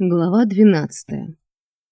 Глава 12.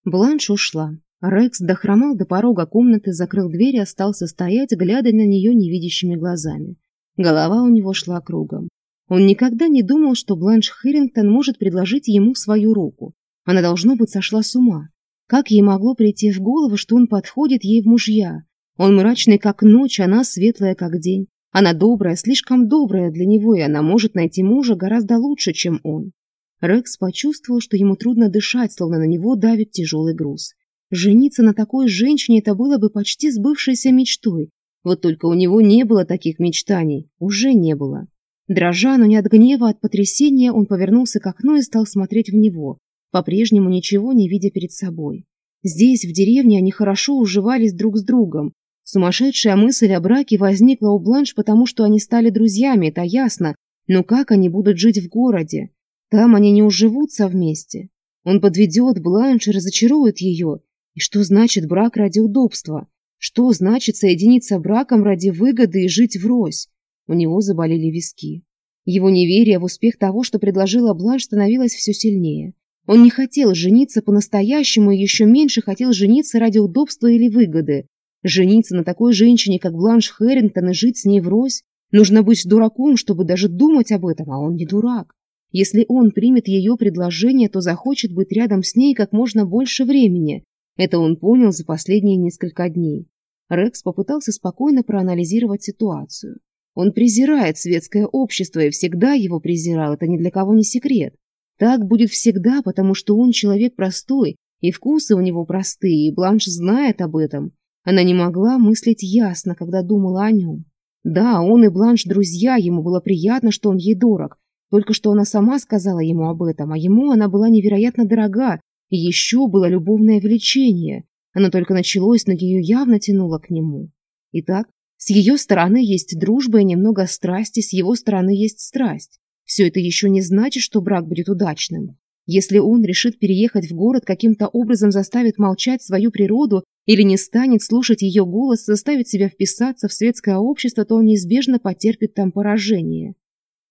Бланш ушла. Рекс дохромал до порога комнаты, закрыл дверь и остался стоять, глядя на нее невидящими глазами. Голова у него шла кругом. Он никогда не думал, что Бланш Хирингтон может предложить ему свою руку. Она, должно быть, сошла с ума. Как ей могло прийти в голову, что он подходит ей в мужья? Он мрачный, как ночь, она светлая, как день. Она добрая, слишком добрая для него, и она может найти мужа гораздо лучше, чем он. Рекс почувствовал, что ему трудно дышать, словно на него давит тяжелый груз. Жениться на такой женщине это было бы почти сбывшейся мечтой. Вот только у него не было таких мечтаний. Уже не было. Дрожа, но не от гнева, а от потрясения, он повернулся к окну и стал смотреть в него, по-прежнему ничего не видя перед собой. Здесь, в деревне, они хорошо уживались друг с другом. Сумасшедшая мысль о браке возникла у Бланш, потому что они стали друзьями, это ясно. Но как они будут жить в городе? Там они не уживутся вместе. Он подведет Бланш и разочарует ее. И что значит брак ради удобства? Что значит соединиться браком ради выгоды и жить врозь? У него заболели виски. Его неверие в успех того, что предложила Бланш, становилось все сильнее. Он не хотел жениться по-настоящему и еще меньше хотел жениться ради удобства или выгоды. Жениться на такой женщине, как Бланш Хэрингтон, и жить с ней врозь? Нужно быть дураком, чтобы даже думать об этом, а он не дурак. Если он примет ее предложение, то захочет быть рядом с ней как можно больше времени. Это он понял за последние несколько дней. Рекс попытался спокойно проанализировать ситуацию. Он презирает светское общество и всегда его презирал, это ни для кого не секрет. Так будет всегда, потому что он человек простой, и вкусы у него простые, и Бланш знает об этом. Она не могла мыслить ясно, когда думала о нем. Да, он и Бланш друзья, ему было приятно, что он ей дорог, только что она сама сказала ему об этом, а ему она была невероятно дорога, и еще было любовное влечение. Оно только началось, но ее явно тянуло к нему. Итак, с ее стороны есть дружба и немного страсти, с его стороны есть страсть. Все это еще не значит, что брак будет удачным. Если он решит переехать в город, каким-то образом заставит молчать свою природу или не станет слушать ее голос, заставит себя вписаться в светское общество, то он неизбежно потерпит там поражение.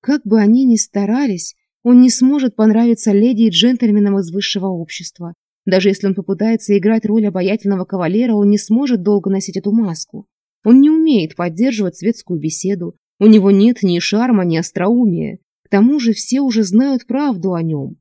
Как бы они ни старались, он не сможет понравиться леди и джентльменам из высшего общества. Даже если он попытается играть роль обаятельного кавалера, он не сможет долго носить эту маску. Он не умеет поддерживать светскую беседу, у него нет ни шарма, ни остроумия. К тому же все уже знают правду о нем.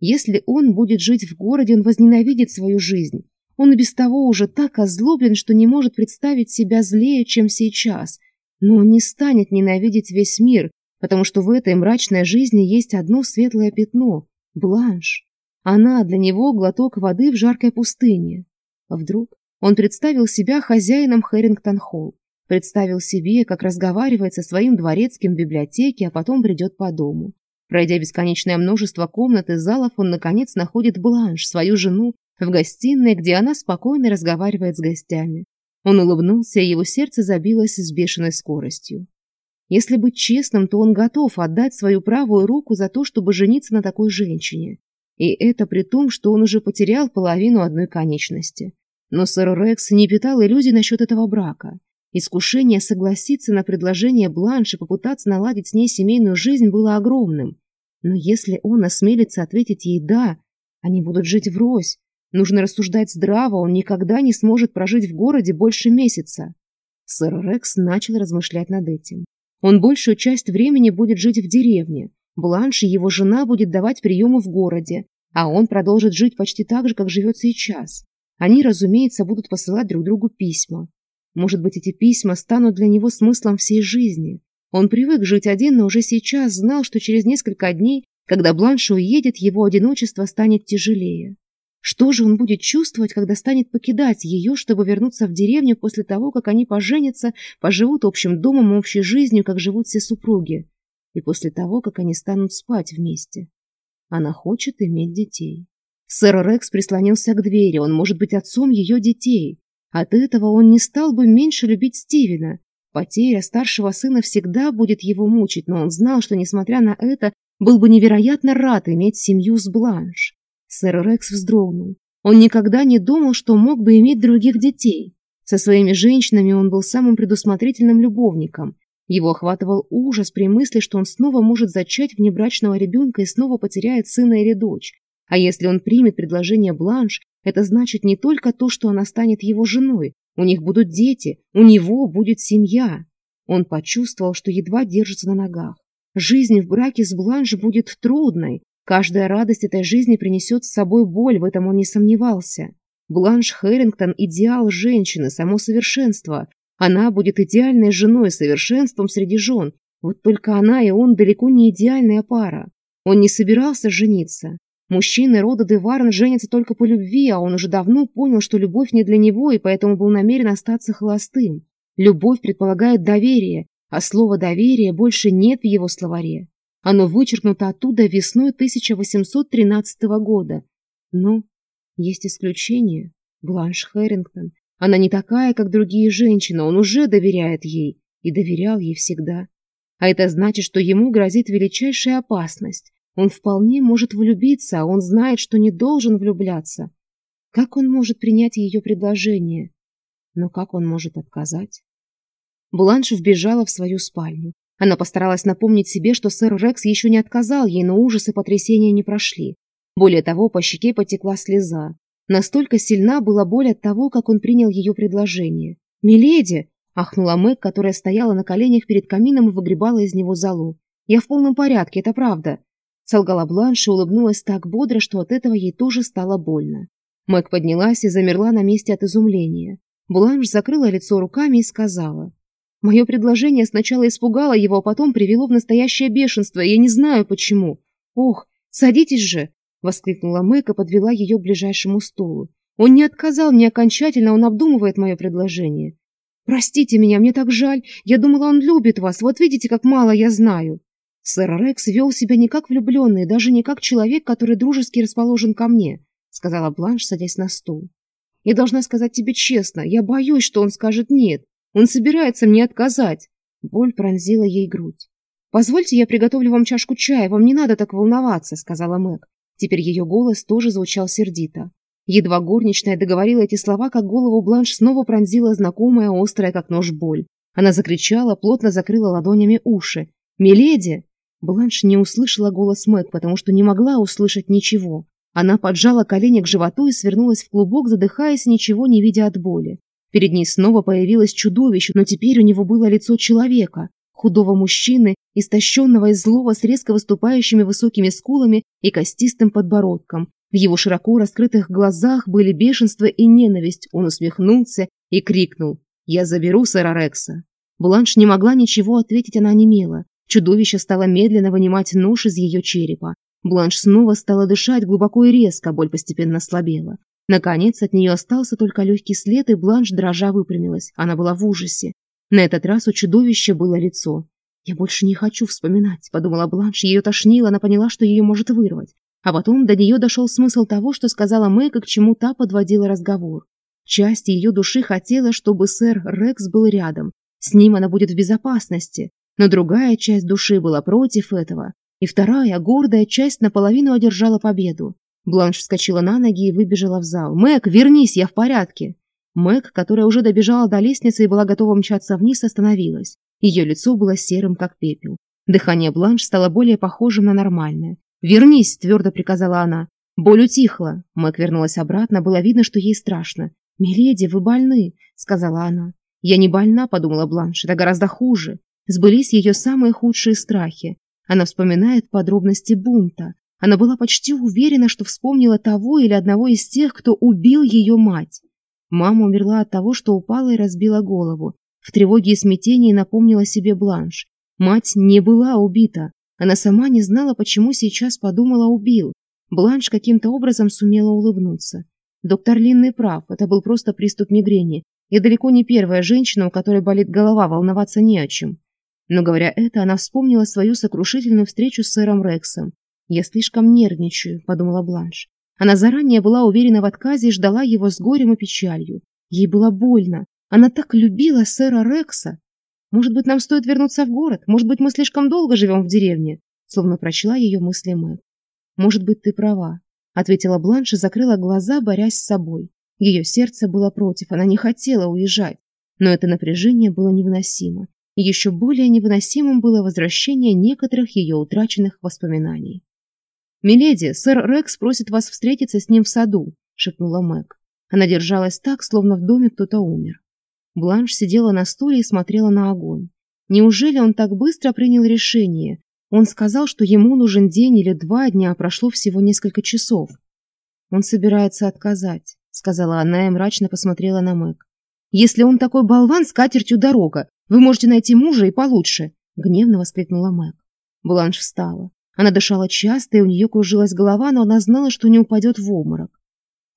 Если он будет жить в городе, он возненавидит свою жизнь. Он и без того уже так озлоблен, что не может представить себя злее, чем сейчас. Но он не станет ненавидеть весь мир, потому что в этой мрачной жизни есть одно светлое пятно — бланш. Она для него глоток воды в жаркой пустыне. Вдруг он представил себя хозяином Хэрингтон-Холл, представил себе, как разговаривает со своим дворецким в библиотеке, а потом придет по дому. Пройдя бесконечное множество комнат и залов, он, наконец, находит Бланш, свою жену, в гостиной, где она спокойно разговаривает с гостями. Он улыбнулся, и его сердце забилось с бешеной скоростью. Если быть честным, то он готов отдать свою правую руку за то, чтобы жениться на такой женщине. И это при том, что он уже потерял половину одной конечности. Но сэр Рекс не питал иллюзий насчет этого брака. Искушение согласиться на предложение Бланш и попытаться наладить с ней семейную жизнь было огромным. Но если он осмелится ответить ей «да», они будут жить врозь. Нужно рассуждать здраво, он никогда не сможет прожить в городе больше месяца. Сэр Рекс начал размышлять над этим. Он большую часть времени будет жить в деревне. Бланш и его жена будет давать приемы в городе, а он продолжит жить почти так же, как живет сейчас. Они, разумеется, будут посылать друг другу письма. Может быть, эти письма станут для него смыслом всей жизни. Он привык жить один, но уже сейчас знал, что через несколько дней, когда Бланш уедет, его одиночество станет тяжелее. Что же он будет чувствовать, когда станет покидать ее, чтобы вернуться в деревню после того, как они поженятся, поживут общим домом общей жизнью, как живут все супруги, и после того, как они станут спать вместе? Она хочет иметь детей. Сэр Рекс прислонился к двери, он может быть отцом ее детей. От этого он не стал бы меньше любить Стивена. Потеря старшего сына всегда будет его мучить, но он знал, что, несмотря на это, был бы невероятно рад иметь семью с Бланш. Сэр Рекс вздрогнул. Он никогда не думал, что мог бы иметь других детей. Со своими женщинами он был самым предусмотрительным любовником. Его охватывал ужас при мысли, что он снова может зачать внебрачного ребенка и снова потеряет сына или дочь. А если он примет предложение Бланш, это значит не только то, что она станет его женой. У них будут дети, у него будет семья. Он почувствовал, что едва держится на ногах. Жизнь в браке с Бланш будет трудной, Каждая радость этой жизни принесет с собой боль, в этом он не сомневался. Бланш Хэрингтон – идеал женщины, само совершенство. Она будет идеальной женой, совершенством среди жен. Вот только она и он далеко не идеальная пара. Он не собирался жениться. Мужчины рода Деварн женятся только по любви, а он уже давно понял, что любовь не для него, и поэтому был намерен остаться холостым. Любовь предполагает доверие, а слово «доверие» больше нет в его словаре. Оно вычеркнуто оттуда весной 1813 года. Но есть исключение. Бланш Хэрингтон. Она не такая, как другие женщины, он уже доверяет ей и доверял ей всегда. А это значит, что ему грозит величайшая опасность. Он вполне может влюбиться, а он знает, что не должен влюбляться. Как он может принять ее предложение? Но как он может отказать? Бланш вбежала в свою спальню. Она постаралась напомнить себе, что сэр Рекс еще не отказал ей, но ужасы потрясения не прошли. Более того, по щеке потекла слеза. Настолько сильна была боль от того, как он принял ее предложение. «Миледи!» – ахнула Мэг, которая стояла на коленях перед камином и выгребала из него золу. «Я в полном порядке, это правда!» Солгала Бланш и улыбнулась так бодро, что от этого ей тоже стало больно. Мэг поднялась и замерла на месте от изумления. Бланш закрыла лицо руками и сказала. Мое предложение сначала испугало его, а потом привело в настоящее бешенство, я не знаю почему. «Ох, садитесь же!» — воскликнула Мэйка, подвела ее к ближайшему стулу. «Он не отказал мне окончательно, он обдумывает мое предложение. Простите меня, мне так жаль, я думала, он любит вас, вот видите, как мало я знаю». Сэр Рекс вел себя не как влюбленный, даже не как человек, который дружески расположен ко мне, — сказала Бланш, садясь на стул. «Я должна сказать тебе честно, я боюсь, что он скажет «нет». Он собирается мне отказать. Боль пронзила ей грудь. «Позвольте, я приготовлю вам чашку чая, вам не надо так волноваться», — сказала Мэг. Теперь ее голос тоже звучал сердито. Едва горничная договорила эти слова, как голову Бланш снова пронзила знакомая острая как нож боль. Она закричала, плотно закрыла ладонями уши. «Миледи!» Бланш не услышала голос Мэг, потому что не могла услышать ничего. Она поджала колени к животу и свернулась в клубок, задыхаясь, ничего не видя от боли. Перед ней снова появилось чудовище, но теперь у него было лицо человека, худого мужчины, истощенного и злого, с резко выступающими высокими скулами и костистым подбородком. В его широко раскрытых глазах были бешенство и ненависть. Он усмехнулся и крикнул «Я заберу сэра Рекса». Бланш не могла ничего ответить, она немела. Чудовище стало медленно вынимать нож из ее черепа. Бланш снова стала дышать глубоко и резко, а боль постепенно слабела. Наконец от нее остался только легкий след, и Бланш дрожа выпрямилась. Она была в ужасе. На этот раз у чудовища было лицо. «Я больше не хочу вспоминать», — подумала Бланш. Ее тошнило, она поняла, что ее может вырвать. А потом до нее дошел смысл того, что сказала Мэг, и к чему та подводила разговор. Часть ее души хотела, чтобы сэр Рекс был рядом. С ним она будет в безопасности. Но другая часть души была против этого. И вторая, гордая часть наполовину одержала победу. Бланш вскочила на ноги и выбежала в зал. «Мэг, вернись, я в порядке!» Мэг, которая уже добежала до лестницы и была готова мчаться вниз, остановилась. Ее лицо было серым, как пепел. Дыхание Бланш стало более похожим на нормальное. «Вернись!» – твердо приказала она. Боль утихла. Мэг вернулась обратно, было видно, что ей страшно. «Миледи, вы больны!» – сказала она. «Я не больна», – подумала Бланш, – «это гораздо хуже». Сбылись ее самые худшие страхи. Она вспоминает подробности бунта, она была почти уверена, что вспомнила того или одного из тех, кто убил ее мать. Мама умерла от того, что упала и разбила голову. В тревоге и смятении напомнила себе Бланш. Мать не была убита. Она сама не знала, почему сейчас подумала «убил». Бланш каким-то образом сумела улыбнуться. Доктор Линный прав, это был просто приступ мигрени. И далеко не первая женщина, у которой болит голова, волноваться не о чем. Но говоря это, она вспомнила свою сокрушительную встречу с сэром Рексом. Я слишком нервничаю, подумала Бланш. Она заранее была уверена в отказе и ждала его с горем и печалью. Ей было больно. Она так любила сэра Рекса. Может быть, нам стоит вернуться в город? Может быть, мы слишком долго живем в деревне? Словно прочла ее мысли Мэг. Может быть, ты права, ответила Бланш и закрыла глаза, борясь с собой. Ее сердце было против, она не хотела уезжать. Но это напряжение было невыносимо. Еще более невыносимым было возвращение некоторых ее утраченных воспоминаний. «Миледи, сэр Рекс просит вас встретиться с ним в саду», — шепнула Мэг. Она держалась так, словно в доме кто-то умер. Бланш сидела на стуле и смотрела на огонь. Неужели он так быстро принял решение? Он сказал, что ему нужен день или два дня, а прошло всего несколько часов. «Он собирается отказать», — сказала она и мрачно посмотрела на Мэг. «Если он такой болван, с катертью дорога. Вы можете найти мужа и получше», — гневно воскликнула Мэг. Бланш встала. Она дышала часто, и у нее кружилась голова, но она знала, что не упадет в обморок.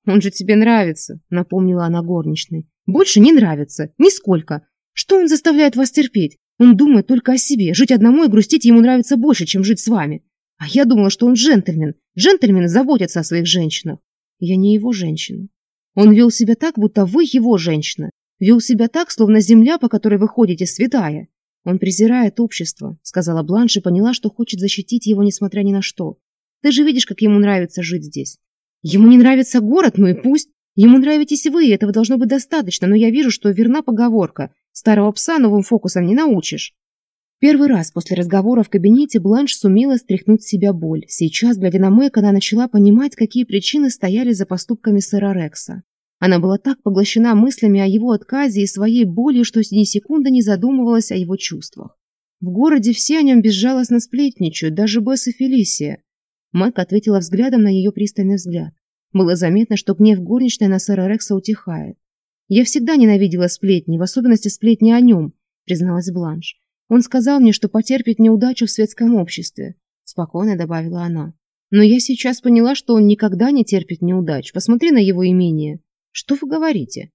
«Он же тебе нравится», — напомнила она горничной. «Больше не нравится. Нисколько. Что он заставляет вас терпеть? Он думает только о себе. Жить одному и грустить ему нравится больше, чем жить с вами. А я думала, что он джентльмен. Джентльмены заботятся о своих женщинах. Я не его женщина. Он вел себя так, будто вы его женщина. Вел себя так, словно земля, по которой вы ходите, святая. Он презирает общество, сказала Бланш и поняла, что хочет защитить его, несмотря ни на что. Ты же видишь, как ему нравится жить здесь. Ему не нравится город, ну и пусть. Ему нравитесь вы, и этого должно быть достаточно, но я вижу, что верна поговорка. Старого пса новым фокусом не научишь. Первый раз после разговора в кабинете Бланш сумела стряхнуть себя боль. Сейчас, глядя на Мэйк, она начала понимать, какие причины стояли за поступками сэра Рекса. Она была так поглощена мыслями о его отказе и своей боли, что ни секунды не задумывалась о его чувствах. В городе все о нем безжалостно сплетничают, даже Бесс и Фелисия. Мэг ответила взглядом на ее пристальный взгляд. Было заметно, что гнев горничной на сэра Рекса утихает. «Я всегда ненавидела сплетни, в особенности сплетни о нем», — призналась Бланш. «Он сказал мне, что потерпит неудачу в светском обществе», — спокойно добавила она. «Но я сейчас поняла, что он никогда не терпит неудач. Посмотри на его имение. Что вы говорите?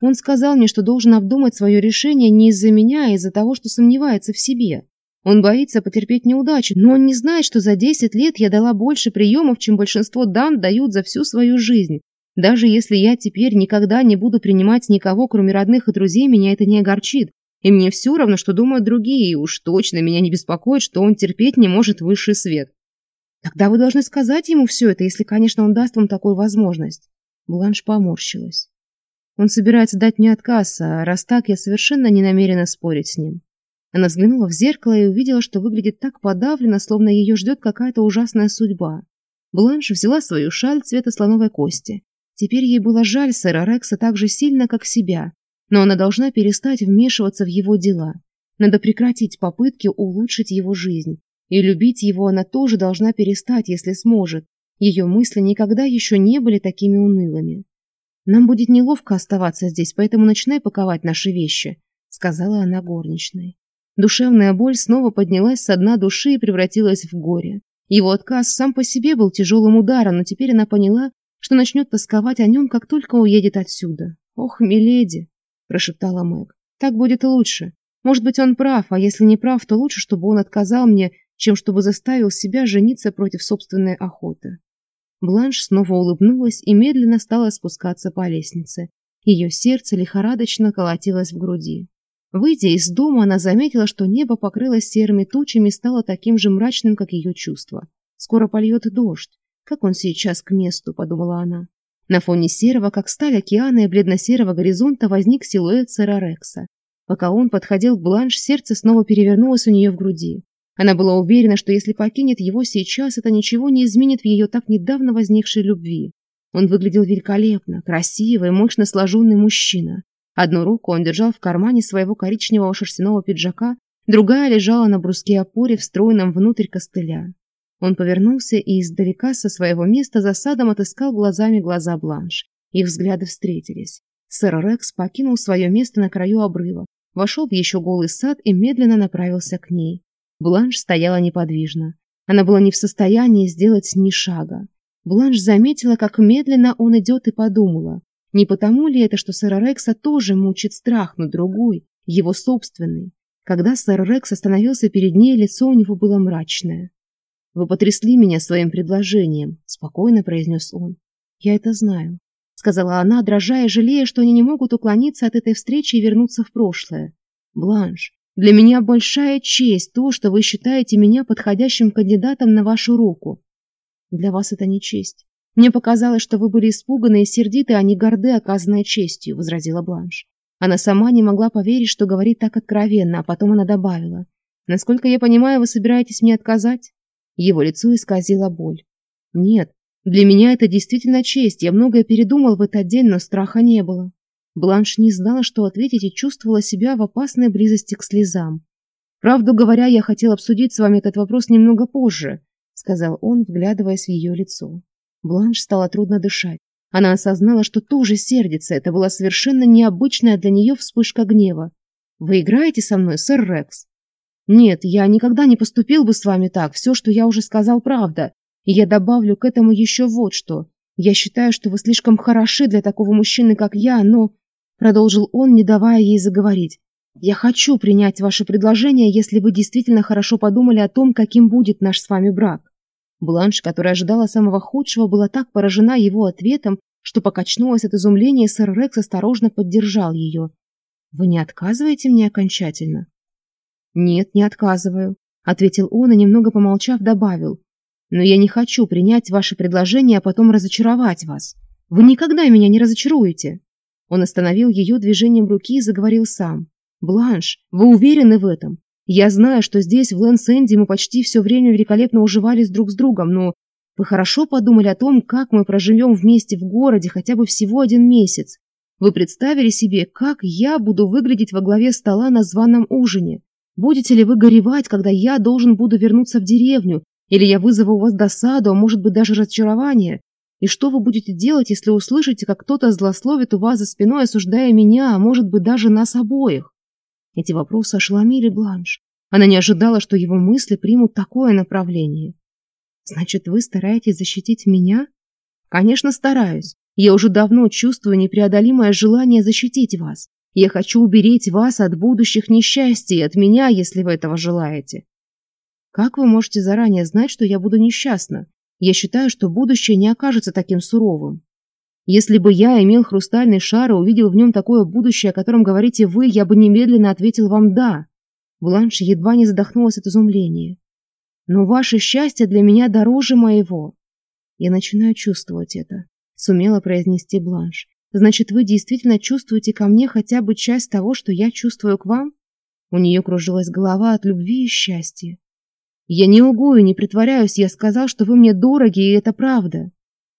Он сказал мне, что должен обдумать свое решение не из-за меня, а из-за того, что сомневается в себе. Он боится потерпеть неудачу, но он не знает, что за 10 лет я дала больше приемов, чем большинство дам дают за всю свою жизнь. Даже если я теперь никогда не буду принимать никого, кроме родных и друзей, меня это не огорчит. И мне все равно, что думают другие, и уж точно меня не беспокоит, что он терпеть не может высший свет. Тогда вы должны сказать ему все это, если, конечно, он даст вам такую возможность. Бланш поморщилась. Он собирается дать мне отказ, а раз так, я совершенно не намерена спорить с ним. Она взглянула в зеркало и увидела, что выглядит так подавленно, словно ее ждет какая-то ужасная судьба. Бланш взяла свою шаль цвета слоновой кости. Теперь ей было жаль сэра Рекса так же сильно, как себя, но она должна перестать вмешиваться в его дела. Надо прекратить попытки улучшить его жизнь. И любить его она тоже должна перестать, если сможет. Ее мысли никогда еще не были такими унылыми. «Нам будет неловко оставаться здесь, поэтому начинай паковать наши вещи», — сказала она горничной. Душевная боль снова поднялась со дна души и превратилась в горе. Его отказ сам по себе был тяжелым ударом, но теперь она поняла, что начнет тосковать о нем, как только уедет отсюда. «Ох, миледи!» – прошептала Мэг. «Так будет лучше. Может быть, он прав, а если не прав, то лучше, чтобы он отказал мне, чем чтобы заставил себя жениться против собственной охоты». Бланш снова улыбнулась, и медленно стала спускаться по лестнице. Ее сердце лихорадочно колотилось в груди. Выйдя из дома, она заметила, что небо покрылось серыми тучами и стало таким же мрачным, как ее чувство. «Скоро польет дождь. Как он сейчас к месту?» – подумала она. На фоне серого, как сталь океана и бледно-серого горизонта, возник силуэт сэра Рекса. Пока он подходил к бланш, сердце снова перевернулось у нее в груди. Она была уверена, что если покинет его сейчас, это ничего не изменит в ее так недавно возникшей любви. Он выглядел великолепно, красивый, мощно сложенный мужчина. Одну руку он держал в кармане своего коричневого шерстяного пиджака, другая лежала на бруске опоре, встроенном внутрь костыля. Он повернулся и издалека со своего места за садом отыскал глазами глаза Бланш. Их взгляды встретились. Сэр Рекс покинул свое место на краю обрыва, вошел в еще голый сад и медленно направился к ней. Бланш стояла неподвижно. Она была не в состоянии сделать ни шага. Бланш заметила, как медленно он идет и подумала. Не потому ли это, что сэра Рекса тоже мучит страх, но другой, его собственный? Когда сэр Рекс остановился перед ней, лицо у него было мрачное. «Вы потрясли меня своим предложением», — спокойно произнес он. «Я это знаю», — сказала она, дрожа и жалея, что они не могут уклониться от этой встречи и вернуться в прошлое. «Бланш, для меня большая честь то, что вы считаете меня подходящим кандидатом на вашу руку. Для вас это не честь. Мне показалось, что вы были испуганы и сердиты, а не горды, оказанной честью, — возразила Бланш. Она сама не могла поверить, что говорит так откровенно, а потом она добавила. Насколько я понимаю, вы собираетесь мне отказать? Его лицо исказила боль. Нет, для меня это действительно честь. Я многое передумал в этот день, но страха не было. Бланш не знала, что ответить и чувствовала себя в опасной близости к слезам. «Правду говоря, я хотел обсудить с вами этот вопрос немного позже», сказал он, вглядываясь в ее лицо. Бланш стала трудно дышать. Она осознала, что тоже сердится. Это была совершенно необычная для нее вспышка гнева. «Вы играете со мной, сэр Рекс?» «Нет, я никогда не поступил бы с вами так. Все, что я уже сказал, правда. И я добавлю к этому еще вот что. Я считаю, что вы слишком хороши для такого мужчины, как я, но продолжил он не давая ей заговорить. Я хочу принять ваше предложение если вы действительно хорошо подумали о том каким будет наш с вами брак бланш которая ожидала самого худшего была так поражена его ответом что покачнулась от изумления и сэр рекс осторожно поддержал ее. Вы не отказываете мне окончательно? Нет не отказываю ответил он и немного помолчав добавил. Но я не хочу принять ваше предложение а потом разочаровать вас. Вы никогда меня не разочаруете он остановил ее движением руки и заговорил сам. «Бланш, вы уверены в этом? Я знаю, что здесь, в Лэнсенде, мы почти все время великолепно уживались друг с другом, но вы хорошо подумали о том, как мы проживем вместе в городе хотя бы всего один месяц. Вы представили себе, как я буду выглядеть во главе стола на званом ужине? Будете ли вы горевать, когда я должен буду вернуться в деревню? Или я вызову у вас досаду, а может быть даже разочарование? И что вы будете делать, если услышите, как кто-то злословит у вас за спиной, осуждая меня, а может быть даже нас обоих? Эти вопросы ошеломили Бланш. Она не ожидала, что его мысли примут такое направление. Значит, вы стараетесь защитить меня? Конечно, стараюсь. Я уже давно чувствую непреодолимое желание защитить вас. Я хочу уберечь вас от будущих несчастий и от меня, если вы этого желаете. Как вы можете заранее знать, что я буду несчастна? Я считаю, что будущее не окажется таким суровым. Если бы я имел хрустальный шар и увидел в нем такое будущее, о котором говорите вы, я бы немедленно ответил вам «да». Бланш едва не задохнулась от изумления. Но ваше счастье для меня дороже моего. Я начинаю чувствовать это, сумела произнести Бланш. Значит, вы действительно чувствуете ко мне хотя бы часть того, что я чувствую к вам? У нее кружилась голова от любви и счастья. Я не лгую, не притворяюсь, я сказал, что вы мне дороги, и это правда.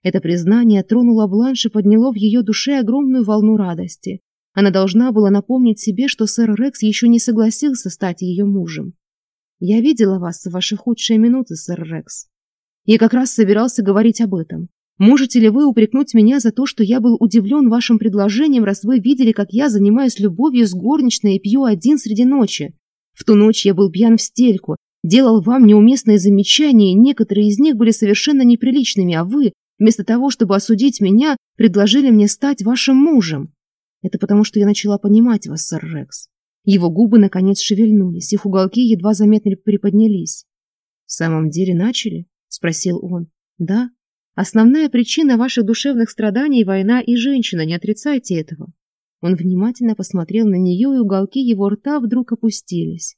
Это признание тронуло Бланш и подняло в ее душе огромную волну радости. Она должна была напомнить себе, что сэр Рекс еще не согласился стать ее мужем. «Я видела вас в ваши худшие минуты, сэр Рекс. Я как раз собирался говорить об этом. Можете ли вы упрекнуть меня за то, что я был удивлен вашим предложением, раз вы видели, как я занимаюсь любовью с горничной и пью один среди ночи? В ту ночь я был пьян в стельку, делал вам неуместные замечания, некоторые из них были совершенно неприличными, а вы, вместо того, чтобы осудить меня, предложили мне стать вашим мужем. Это потому, что я начала понимать вас, сэр Рекс. Его губы, наконец, шевельнулись, их уголки едва заметно приподнялись. «В самом деле начали?» — спросил он. «Да. Основная причина ваших душевных страданий — война и женщина, не отрицайте этого». Он внимательно посмотрел на нее, и уголки его рта вдруг опустились.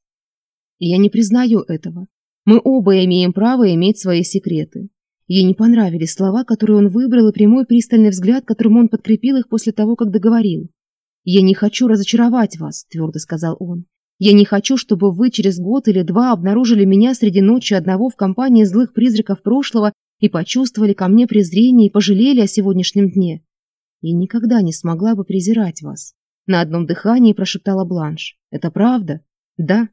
Я не признаю этого. Мы оба имеем право иметь свои секреты. Ей не понравились слова, которые он выбрал, и прямой пристальный взгляд, которым он подкрепил их после того, как договорил. «Я не хочу разочаровать вас», — твердо сказал он. «Я не хочу, чтобы вы через год или два обнаружили меня среди ночи одного в компании злых призраков прошлого и почувствовали ко мне презрение и пожалели о сегодняшнем дне. Я никогда не смогла бы презирать вас». На одном дыхании прошептала Бланш. «Это правда?» «Да»,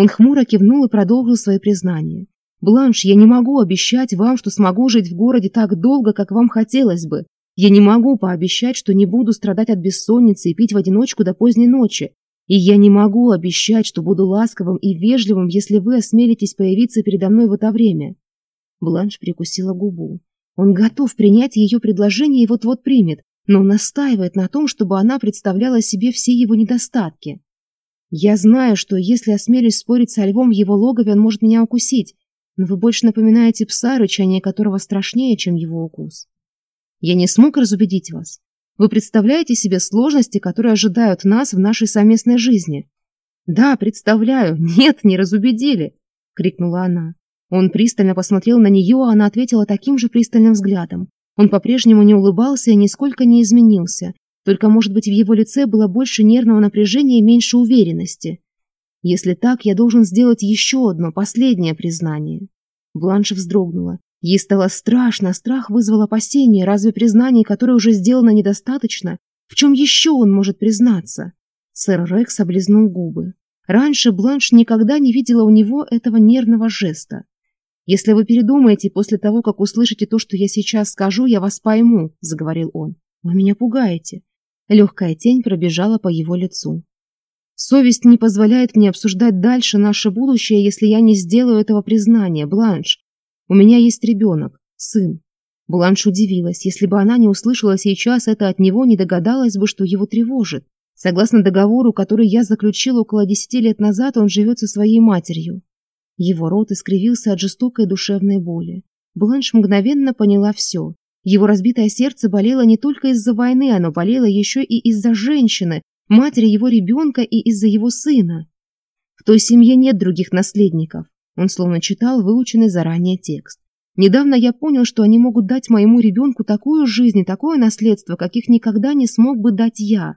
он хмуро кивнул и продолжил свои признания. «Бланш, я не могу обещать вам, что смогу жить в городе так долго, как вам хотелось бы. Я не могу пообещать, что не буду страдать от бессонницы и пить в одиночку до поздней ночи. И я не могу обещать, что буду ласковым и вежливым, если вы осмелитесь появиться передо мной в это время». Бланш прикусила губу. Он готов принять ее предложение и вот-вот примет, но настаивает на том, чтобы она представляла себе все его недостатки. Я знаю, что если осмелюсь спорить со львом в его логове, он может меня укусить, но вы больше напоминаете пса, рычание которого страшнее, чем его укус. Я не смог разубедить вас. Вы представляете себе сложности, которые ожидают нас в нашей совместной жизни? Да, представляю. Нет, не разубедили, крикнула она. Он пристально посмотрел на нее, а она ответила таким же пристальным взглядом. Он по-прежнему не улыбался и нисколько не изменился, только, может быть, в его лице было больше нервного напряжения и меньше уверенности. Если так, я должен сделать еще одно, последнее признание. Бланш вздрогнула. Ей стало страшно, страх вызвал опасение. Разве признание, которое уже сделано, недостаточно? В чем еще он может признаться? Сэр Рекс облизнул губы. Раньше Бланш никогда не видела у него этого нервного жеста. «Если вы передумаете после того, как услышите то, что я сейчас скажу, я вас пойму», — заговорил он. «Вы меня пугаете. Легкая тень пробежала по его лицу. «Совесть не позволяет мне обсуждать дальше наше будущее, если я не сделаю этого признания, Бланш. У меня есть ребенок, сын». Бланш удивилась. Если бы она не услышала сейчас это от него, не догадалась бы, что его тревожит. Согласно договору, который я заключил около десяти лет назад, он живет со своей матерью. Его рот искривился от жестокой душевной боли. Бланш мгновенно поняла все. Его разбитое сердце болело не только из-за войны, оно болело еще и из-за женщины, матери его ребенка и из-за его сына. В той семье нет других наследников. Он словно читал выученный заранее текст. Недавно я понял, что они могут дать моему ребенку такую жизнь и такое наследство, каких никогда не смог бы дать я.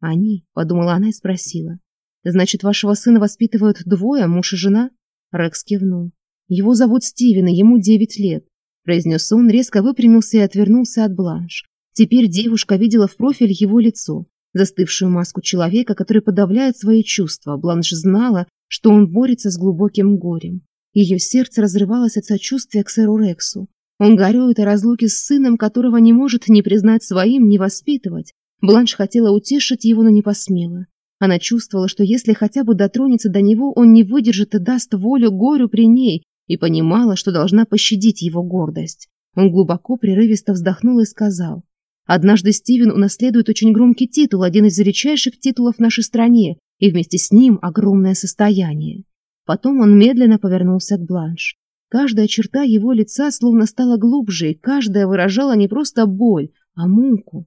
Они, — подумала она и спросила. Значит, вашего сына воспитывают двое, муж и жена? Рекс кивнул. Его зовут Стивен, и ему девять лет произнес он, резко выпрямился и отвернулся от бланш. Теперь девушка видела в профиль его лицо, застывшую маску человека, который подавляет свои чувства. Бланш знала, что он борется с глубоким горем. Ее сердце разрывалось от сочувствия к сэру Рексу. Он горюет о разлуке с сыном, которого не может ни признать своим, ни воспитывать. Бланш хотела утешить его, но не посмела. Она чувствовала, что если хотя бы дотронется до него, он не выдержит и даст волю горю при ней, и понимала, что должна пощадить его гордость. Он глубоко, прерывисто вздохнул и сказал, «Однажды Стивен унаследует очень громкий титул, один из величайших титулов в нашей стране, и вместе с ним огромное состояние». Потом он медленно повернулся к Бланш. Каждая черта его лица словно стала глубже, и каждая выражала не просто боль, а муку.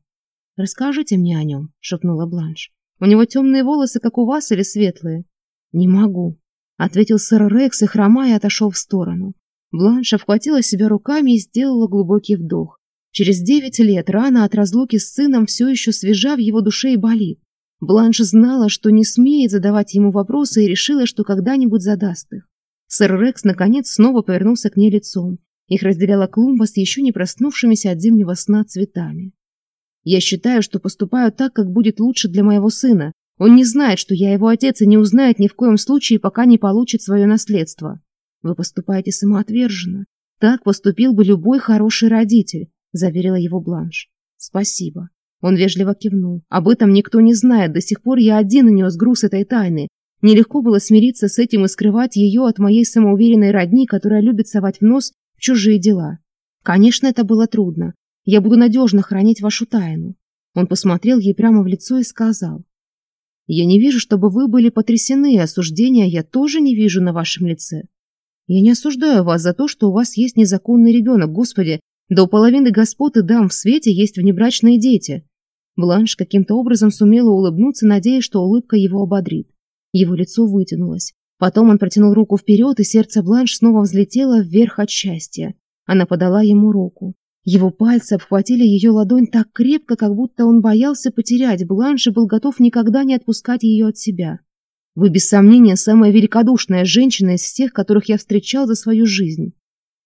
«Расскажите мне о нем», — шепнула Бланш. «У него темные волосы, как у вас, или светлые?» «Не могу», ответил сэр Рекс и хромая отошел в сторону. Бланша вхватила себя руками и сделала глубокий вдох. Через девять лет рана от разлуки с сыном все еще свежа в его душе и болит. Бланш знала, что не смеет задавать ему вопросы и решила, что когда-нибудь задаст их. Сэр Рекс, наконец, снова повернулся к ней лицом. Их разделяла клумба с еще не проснувшимися от зимнего сна цветами. «Я считаю, что поступаю так, как будет лучше для моего сына», он не знает, что я его отец и не узнает ни в коем случае, пока не получит свое наследство. Вы поступаете самоотверженно. Так поступил бы любой хороший родитель, заверила его Бланш. Спасибо. Он вежливо кивнул. Об этом никто не знает. До сих пор я один унес груз этой тайны. Нелегко было смириться с этим и скрывать ее от моей самоуверенной родни, которая любит совать в нос в чужие дела. Конечно, это было трудно. Я буду надежно хранить вашу тайну. Он посмотрел ей прямо в лицо и сказал. Я не вижу, чтобы вы были потрясены, и осуждения я тоже не вижу на вашем лице. Я не осуждаю вас за то, что у вас есть незаконный ребенок, господи, да у половины господ и дам в свете есть внебрачные дети». Бланш каким-то образом сумела улыбнуться, надеясь, что улыбка его ободрит. Его лицо вытянулось. Потом он протянул руку вперед, и сердце Бланш снова взлетело вверх от счастья. Она подала ему руку. Его пальцы обхватили ее ладонь так крепко, как будто он боялся потерять Бланш и был готов никогда не отпускать ее от себя. «Вы, без сомнения, самая великодушная женщина из всех, которых я встречал за свою жизнь.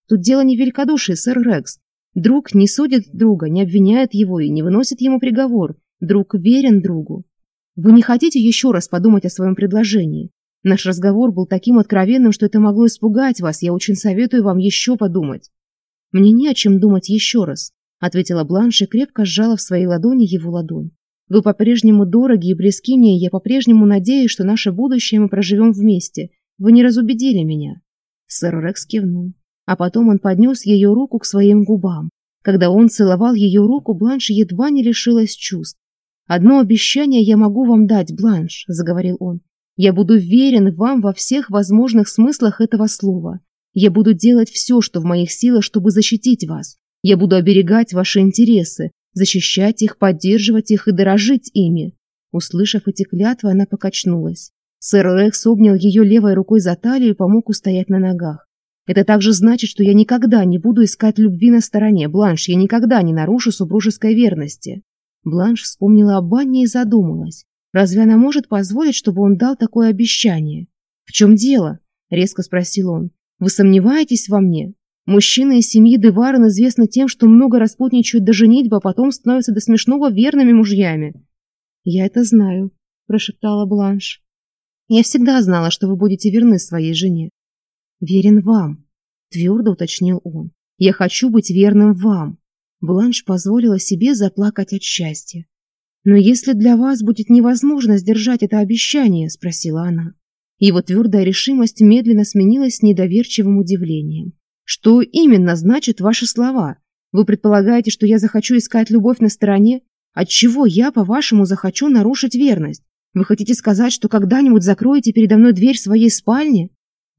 Тут дело не в великодушии, сэр Рекс. Друг не судит друга, не обвиняет его и не выносит ему приговор. Друг верен другу. Вы не хотите еще раз подумать о своем предложении? Наш разговор был таким откровенным, что это могло испугать вас. Я очень советую вам еще подумать». Мне не о чем думать еще раз, ответила Бланш и крепко сжала в своей ладони его ладонь. Вы по-прежнему дороги и близки мне, и я по-прежнему надеюсь, что наше будущее мы проживем вместе. Вы не разубедили меня. Сэр Рекс кивнул, а потом он поднес ее руку к своим губам. Когда он целовал ее руку, Бланш едва не лишилась чувств. «Одно обещание я могу вам дать, Бланш», — заговорил он. «Я буду верен вам во всех возможных смыслах этого слова. Я буду делать все, что в моих силах, чтобы защитить вас. Я буду оберегать ваши интересы, защищать их, поддерживать их и дорожить ими». Услышав эти клятвы, она покачнулась. Сэр Рекс обнял ее левой рукой за талию и помог устоять на ногах. «Это также значит, что я никогда не буду искать любви на стороне, Бланш, я никогда не нарушу супружеской верности». Бланш вспомнила об Анне и задумалась. Разве она может позволить, чтобы он дал такое обещание? «В чем дело?» – резко спросил он. Вы сомневаетесь во мне? Мужчины из семьи Деварен известны тем, что много распутничают до женитьбы, а потом становятся до смешного верными мужьями. Я это знаю, прошептала Бланш. Я всегда знала, что вы будете верны своей жене. Верен вам, твердо уточнил он. Я хочу быть верным вам. Бланш позволила себе заплакать от счастья. «Но если для вас будет невозможно сдержать это обещание?» – спросила она. Его твердая решимость медленно сменилась недоверчивым удивлением. «Что именно значит ваши слова? Вы предполагаете, что я захочу искать любовь на стороне? Отчего я, по-вашему, захочу нарушить верность? Вы хотите сказать, что когда-нибудь закроете передо мной дверь своей спальни?»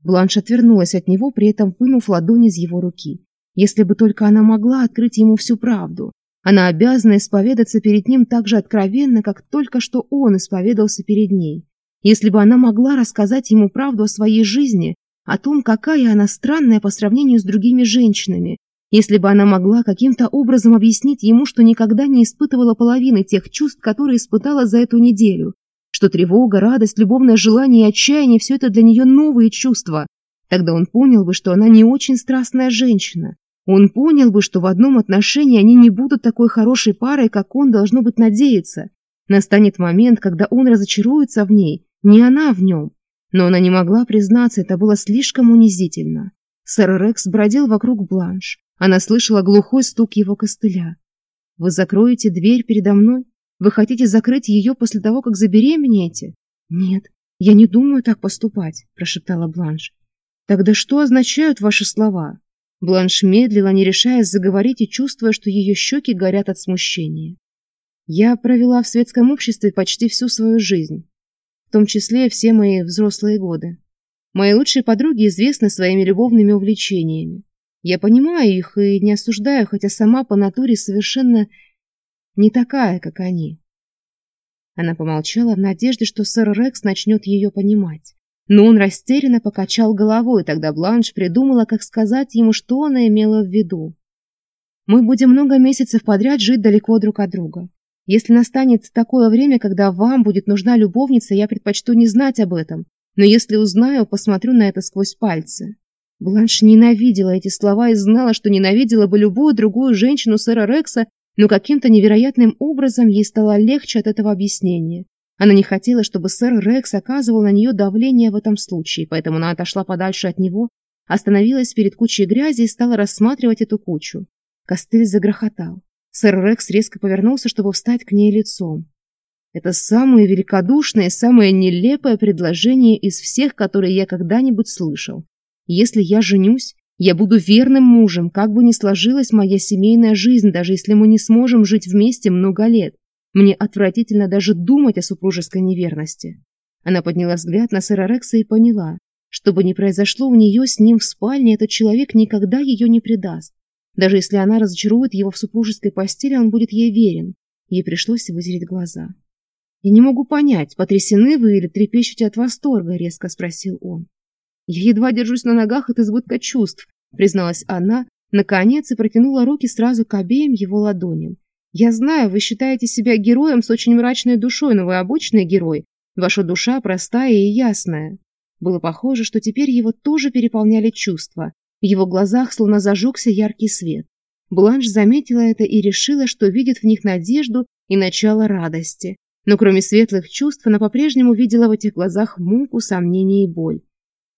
Бланш отвернулась от него, при этом вынув ладони из его руки. Если бы только она могла открыть ему всю правду. Она обязана исповедаться перед ним так же откровенно, как только что он исповедался перед ней. Если бы она могла рассказать ему правду о своей жизни, о том, какая она странная по сравнению с другими женщинами, если бы она могла каким-то образом объяснить ему, что никогда не испытывала половины тех чувств, которые испытала за эту неделю, что тревога, радость, любовное желание и отчаяние – все это для нее новые чувства, тогда он понял бы, что она не очень страстная женщина. Он понял бы, что в одном отношении они не будут такой хорошей парой, как он, должно быть, надеяться. Настанет момент, когда он разочаруется в ней, не она в нем. Но она не могла признаться, это было слишком унизительно. Сэр Рекс бродил вокруг Бланш. Она слышала глухой стук его костыля. «Вы закроете дверь передо мной? Вы хотите закрыть ее после того, как забеременеете?» «Нет, я не думаю так поступать», – прошептала Бланш. «Тогда что означают ваши слова?» Бланш медлила, не решаясь заговорить и чувствуя, что ее щеки горят от смущения. «Я провела в светском обществе почти всю свою жизнь в том числе все мои взрослые годы. Мои лучшие подруги известны своими любовными увлечениями. Я понимаю их и не осуждаю, хотя сама по натуре совершенно не такая, как они. Она помолчала в надежде, что сэр Рекс начнет ее понимать. Но он растерянно покачал головой, тогда Бланш придумала, как сказать ему, что она имела в виду. «Мы будем много месяцев подряд жить далеко друг от друга. Если настанет такое время, когда вам будет нужна любовница, я предпочту не знать об этом. Но если узнаю, посмотрю на это сквозь пальцы». Бланш ненавидела эти слова и знала, что ненавидела бы любую другую женщину сэра Рекса, но каким-то невероятным образом ей стало легче от этого объяснения. Она не хотела, чтобы сэр Рекс оказывал на нее давление в этом случае, поэтому она отошла подальше от него, остановилась перед кучей грязи и стала рассматривать эту кучу. Костыль загрохотал. Сэр Рекс резко повернулся, чтобы встать к ней лицом. Это самое великодушное, самое нелепое предложение из всех, которые я когда-нибудь слышал. Если я женюсь, я буду верным мужем, как бы ни сложилась моя семейная жизнь, даже если мы не сможем жить вместе много лет. Мне отвратительно даже думать о супружеской неверности. Она подняла взгляд на сэра Рекса и поняла, что бы ни произошло у нее с ним в спальне, этот человек никогда ее не предаст. Даже если она разочарует его в супружеской постели, он будет ей верен. Ей пришлось вытереть глаза. «Я не могу понять, потрясены вы или трепещете от восторга?» — резко спросил он. «Я едва держусь на ногах от избытка чувств», — призналась она, наконец, и протянула руки сразу к обеим его ладоням. «Я знаю, вы считаете себя героем с очень мрачной душой, но вы обычный герой. Ваша душа простая и ясная». Было похоже, что теперь его тоже переполняли чувства, в его глазах словно зажегся яркий свет. Бланш заметила это и решила, что видит в них надежду и начало радости. Но кроме светлых чувств, она по-прежнему видела в этих глазах муку, сомнение и боль.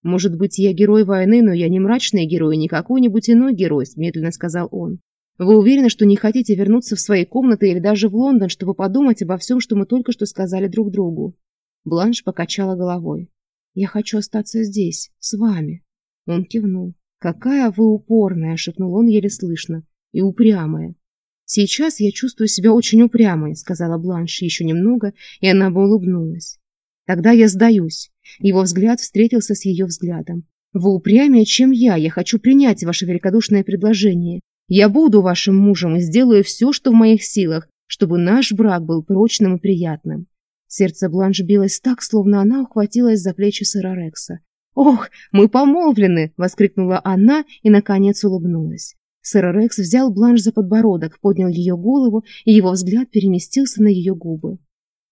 «Может быть, я герой войны, но я не мрачный герой, не какой-нибудь иной герой», – медленно сказал он. «Вы уверены, что не хотите вернуться в свои комнаты или даже в Лондон, чтобы подумать обо всем, что мы только что сказали друг другу?» Бланш покачала головой. «Я хочу остаться здесь, с вами». Он кивнул. Какая вы упорная, шепнул он еле слышно, и упрямая. Сейчас я чувствую себя очень упрямой, сказала Бланш еще немного, и она бы улыбнулась. Тогда я сдаюсь. Его взгляд встретился с ее взглядом. Вы упрямее, чем я. Я хочу принять ваше великодушное предложение. Я буду вашим мужем и сделаю все, что в моих силах, чтобы наш брак был прочным и приятным. Сердце Бланш билось так, словно она ухватилась за плечи сэра Рекса. «Ох, мы помолвлены!» — воскликнула она и, наконец, улыбнулась. Сэр Рекс взял бланш за подбородок, поднял ее голову, и его взгляд переместился на ее губы.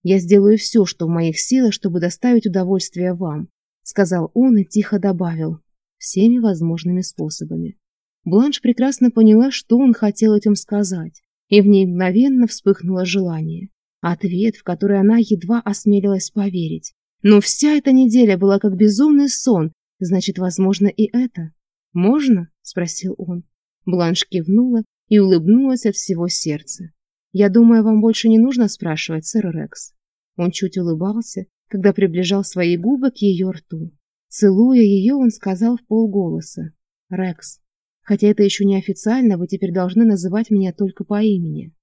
«Я сделаю все, что в моих силах, чтобы доставить удовольствие вам», — сказал он и тихо добавил, — «всеми возможными способами». Бланш прекрасно поняла, что он хотел этим сказать, и в ней мгновенно вспыхнуло желание. Ответ, в который она едва осмелилась поверить. Но вся эта неделя была как безумный сон, значит, возможно, и это. «Можно?» – спросил он. Бланш кивнула и улыбнулась от всего сердца. «Я думаю, вам больше не нужно спрашивать, сэр Рекс». Он чуть улыбался, когда приближал свои губы к ее рту. Целуя ее, он сказал в полголоса. «Рекс, хотя это еще не официально, вы теперь должны называть меня только по имени».